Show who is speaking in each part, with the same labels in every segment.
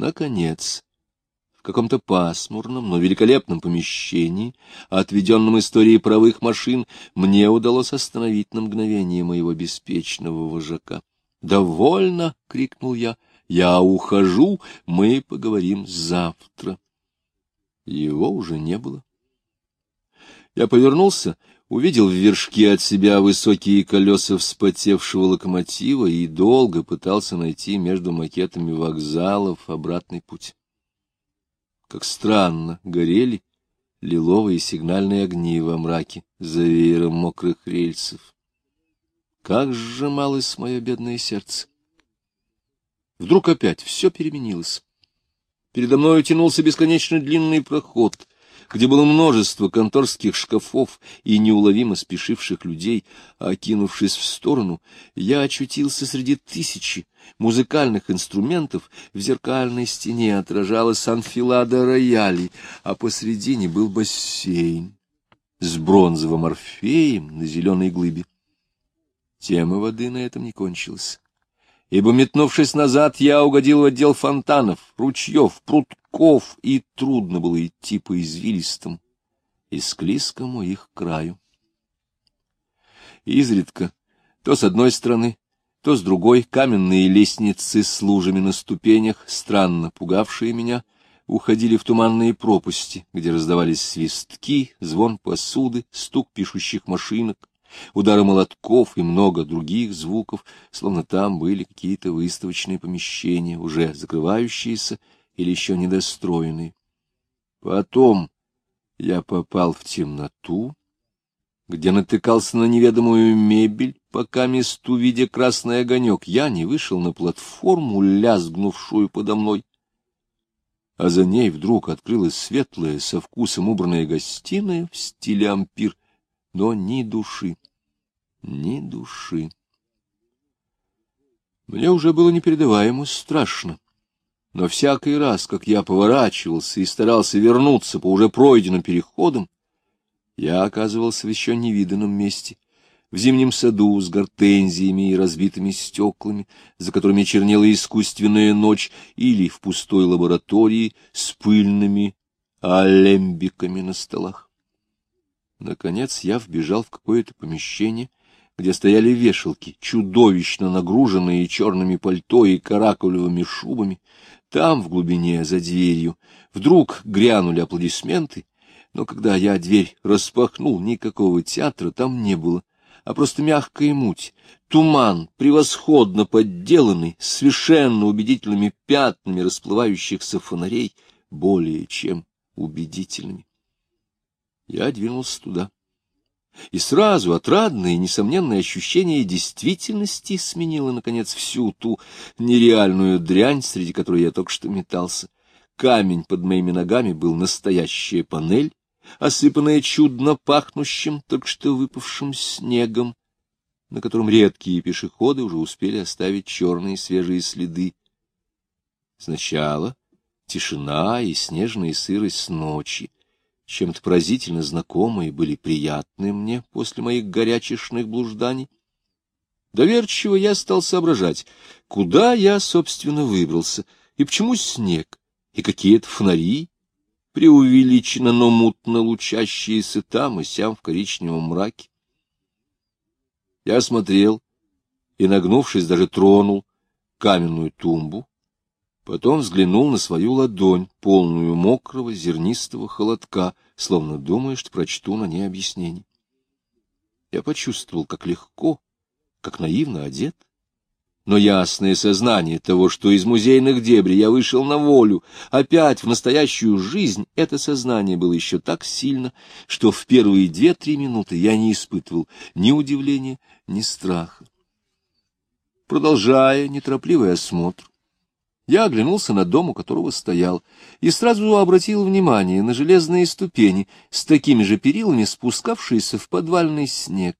Speaker 1: Наконец, в каком-то пасмурном, но великолепном помещении, отведенном историей правых машин, мне удалось остановить на мгновение моего беспечного вожака. «Довольно!» — крикнул я. «Я ухожу, мы поговорим завтра». Его уже не было. Я повернулся, увидел в вершке от себя высокие колеса вспотевшего локомотива и долго пытался найти между макетами вокзалов обратный путь. Как странно горели лиловые сигнальные огни во мраке за веером мокрых рельсов. Как сжималось мое бедное сердце! Вдруг опять все переменилось. Передо мной тянулся бесконечно длинный проход, где было множество конторских шкафов и неуловимо спешивших людей, а, окинувшись в сторону, я очутился среди тысячи музыкальных инструментов, в зеркальной стене отражалась анфилада роялей, а посредине был бассейн с бронзовым орфеем на зеленой глыбе. Тема воды на этом не кончилась ибо, метнувшись назад, я угодил в отдел фонтанов, ручьев, прутков, и трудно было идти по извилистому и склизкому их краю. Изредка, то с одной стороны, то с другой, каменные лестницы с лужами на ступенях, странно пугавшие меня, уходили в туманные пропасти, где раздавались свистки, звон посуды, стук пишущих машинок, удары молотков и много других звуков, словно там были какие-то выставочные помещения, уже закрывающиеся или еще недостроенные. Потом я попал в темноту, где натыкался на неведомую мебель, пока месту, видя красный огонек, я не вышел на платформу, лязгнувшую подо мной. А за ней вдруг открылась светлая, со вкусом убранная гостиная в стиле ампир, но ни души, ни души. Мне уже было непередаваемо страшно. Но всякий раз, как я поворачивался и старался вернуться по уже пройденным переходам, я оказывался в еще невиданном месте, в зимнем саду с гортензиями и разбитыми стеклами, за которыми чернела искусственная ночь, или в пустой лаборатории с пыльными алембиками на столах. Наконец я вбежал в какое-то помещение, где стояли вешалки, чудовищно нагруженные черными пальто и каракулевыми шубами. Там, в глубине, за дверью, вдруг грянули аплодисменты, но когда я дверь распахнул, никакого театра там не было, а просто мягкая муть, туман, превосходно подделанный, совершенно убедительными пятнами расплывающихся фонарей, более чем убедительными. Я двинулся туда. И сразу отрадное и несомненное ощущение действительности сменило, наконец, всю ту нереальную дрянь, среди которой я только что метался. Камень под моими ногами был настоящая панель, осыпанная чудно пахнущим, только что выпавшим снегом, на котором редкие пешеходы уже успели оставить черные свежие следы. Сначала тишина и снежная сырость ночи, чем-то поразительно знакомые, были приятны мне после моих горячешных блужданий. Доверчиво я стал соображать, куда я, собственно, выбрался, и почему снег, и какие-то фонари, преувеличенно, но мутно лучащиеся там и сям в коричневом мраке. Я смотрел и, нагнувшись, даже тронул каменную тумбу, Потом взглянул на свою ладонь, полную мокрого зернистого холодка, словно думая, что прочту на ней объяснение. Я почувствовал, как легко, как наивно одет. Но ясное сознание того, что из музейных дебрей я вышел на волю, опять в настоящую жизнь, это сознание было еще так сильно, что в первые две-три минуты я не испытывал ни удивления, ни страха. Продолжая неторопливый осмотр, я оглянулся на дом, у которого стоял, и сразу обратил внимание на железные ступени с такими же перилами, спускавшиеся в подвальный снег.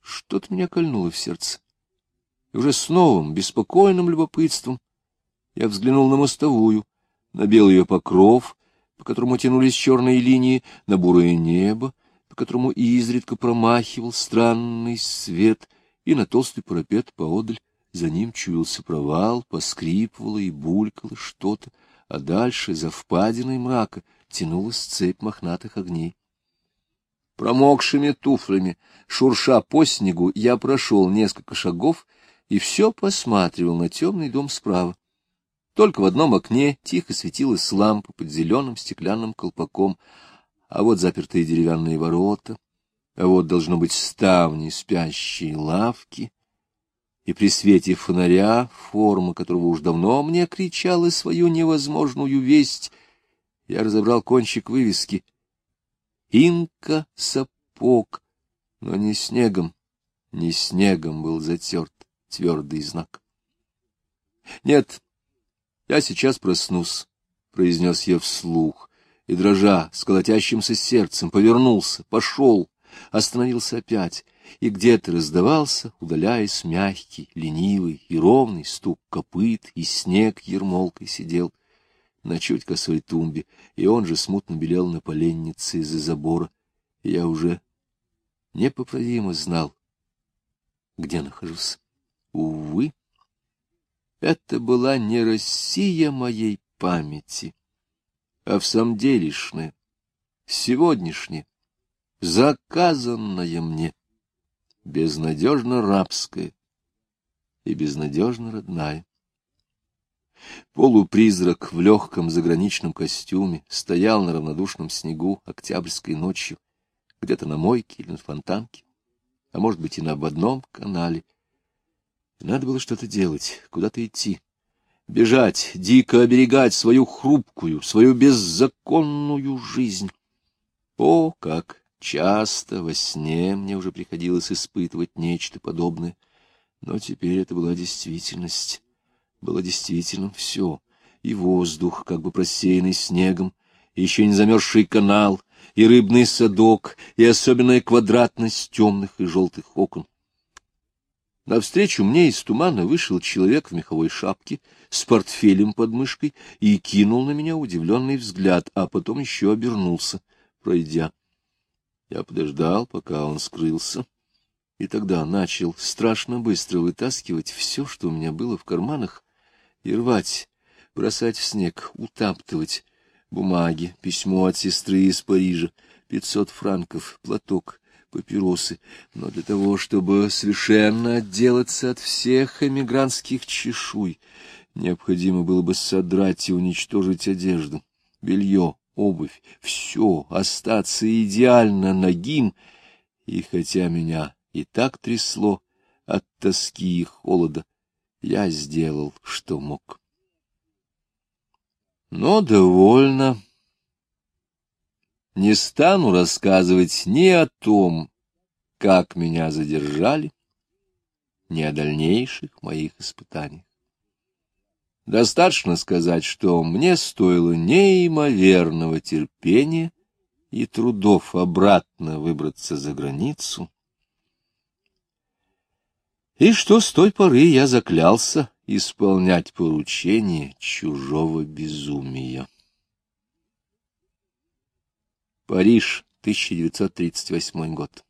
Speaker 1: Что-то меня кольнуло в сердце. И уже с новым, беспокойным любопытством я взглянул на мостовую, на белый ее покров, по которому тянулись черные линии, на бурое небо, по которому изредка промахивал странный свет, и на толстый парапет поодаль За ним чуялся провал, поскрипывало и булькало что-то, а дальше, за впадиной мрака, тянулась цепь мохнатых огней. Промокшими туфлями, шурша по снегу, я прошел несколько шагов и все посматривал на темный дом справа. Только в одном окне тихо светилась лампа под зеленым стеклянным колпаком, а вот запертые деревянные ворота, а вот, должно быть, ставни спящие лавки, и при свете фонаря, форма которого уж давно мне кричала свою невозможную весть, я разобрал кончик вывески «Инка сапог», но не снегом, не снегом был затерт твердый знак. «Нет, я сейчас проснусь», — произнес я вслух, и, дрожа, с колотящимся сердцем, повернулся, пошел, остановился опять — и где-то раздавался, удаляясь, мягкий, ленивый и ровный стук копыт, и снег ермолкой сидел на чуть косой тумбе, и он же смутно белел на поленнице из-за забора. Я уже непоправимо знал, где нахожусь. Увы, это была не Россия моей памяти, а в самом делешная, сегодняшняя, заказанная мне безнадежно рабская и безнадежно родная. Полупризрак в легком заграничном костюме стоял на равнодушном снегу октябрьской ночью, где-то на мойке или на фонтанке, а может быть и на ободном канале. надо было что-то делать, куда-то идти, бежать, дико оберегать свою хрупкую, свою беззаконную жизнь. О, как Часто во сне мне уже приходилось испытывать нечто подобное, но теперь это была действительность. Было действительно все. И воздух, как бы просеянный снегом, и еще не замерзший канал, и рыбный садок, и особенная квадратность темных и желтых окон. Навстречу мне из тумана вышел человек в меховой шапке с портфелем под мышкой и кинул на меня удивленный взгляд, а потом еще обернулся, пройдя. Я подождал, пока он скрылся, и тогда начал страшно быстро вытаскивать все, что у меня было в карманах, и рвать, бросать в снег, утаптывать бумаги, письмо от сестры из Парижа, пятьсот франков, платок, папиросы, но для того, чтобы совершенно отделаться от всех эмигрантских чешуй, необходимо было бы содрать и уничтожить одежду, белье, обувь, все, остаться идеально нагим, и хотя меня и так трясло от тоски и холода, я сделал, что мог. Но довольно. Не стану рассказывать ни о том, как меня задержали, ни о дальнейших моих испытаниях. Достаточно сказать, что мне стоило неимоверного терпения и трудов обратно выбраться за границу, и что с той поры я заклялся исполнять поручение чужого безумия. Париж, 1938 год.